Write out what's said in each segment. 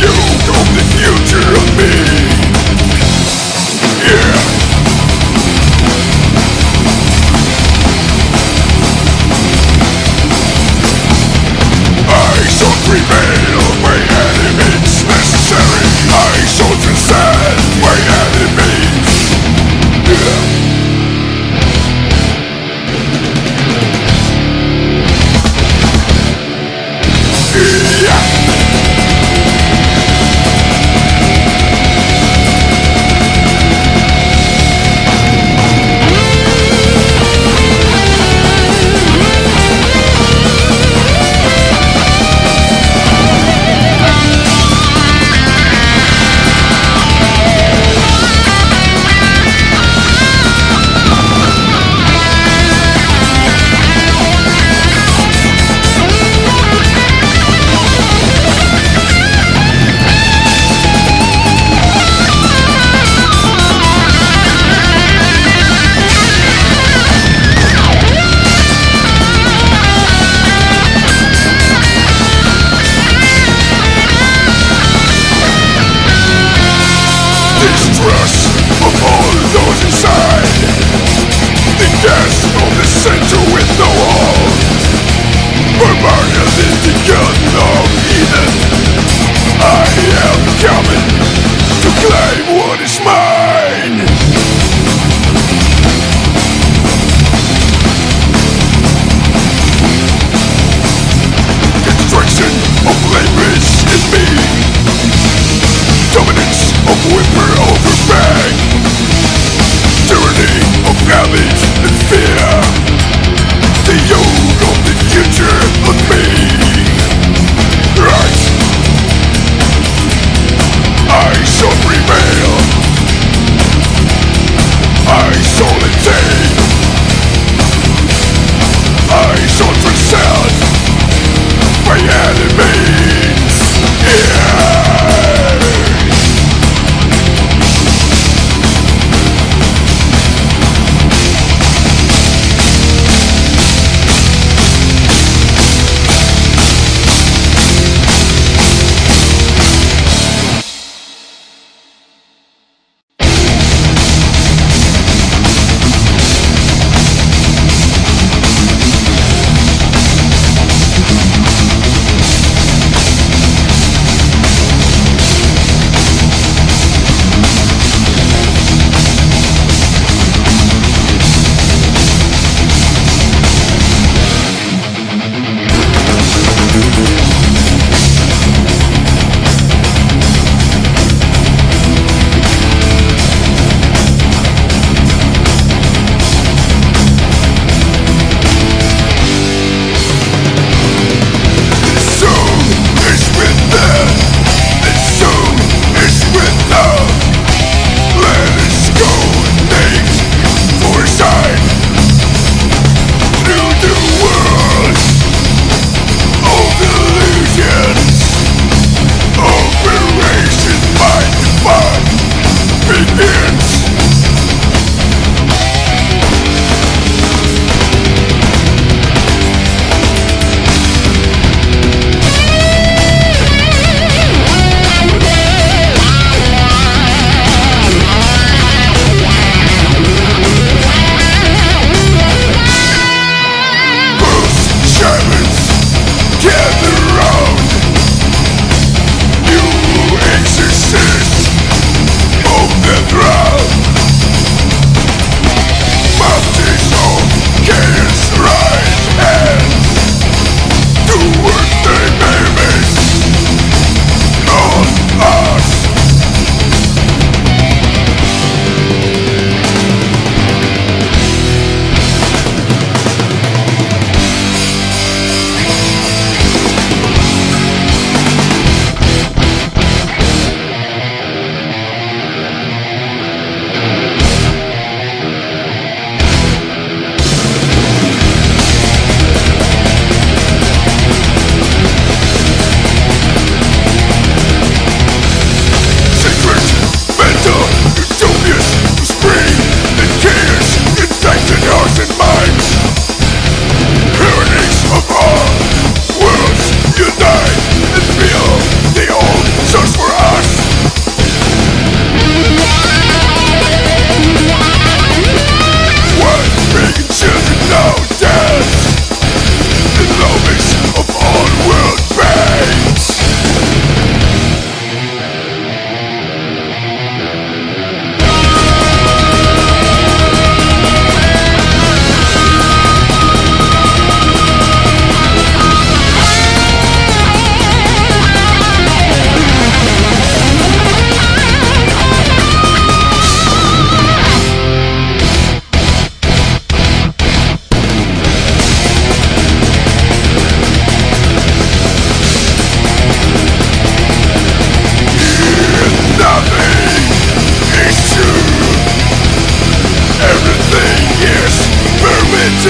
The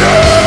I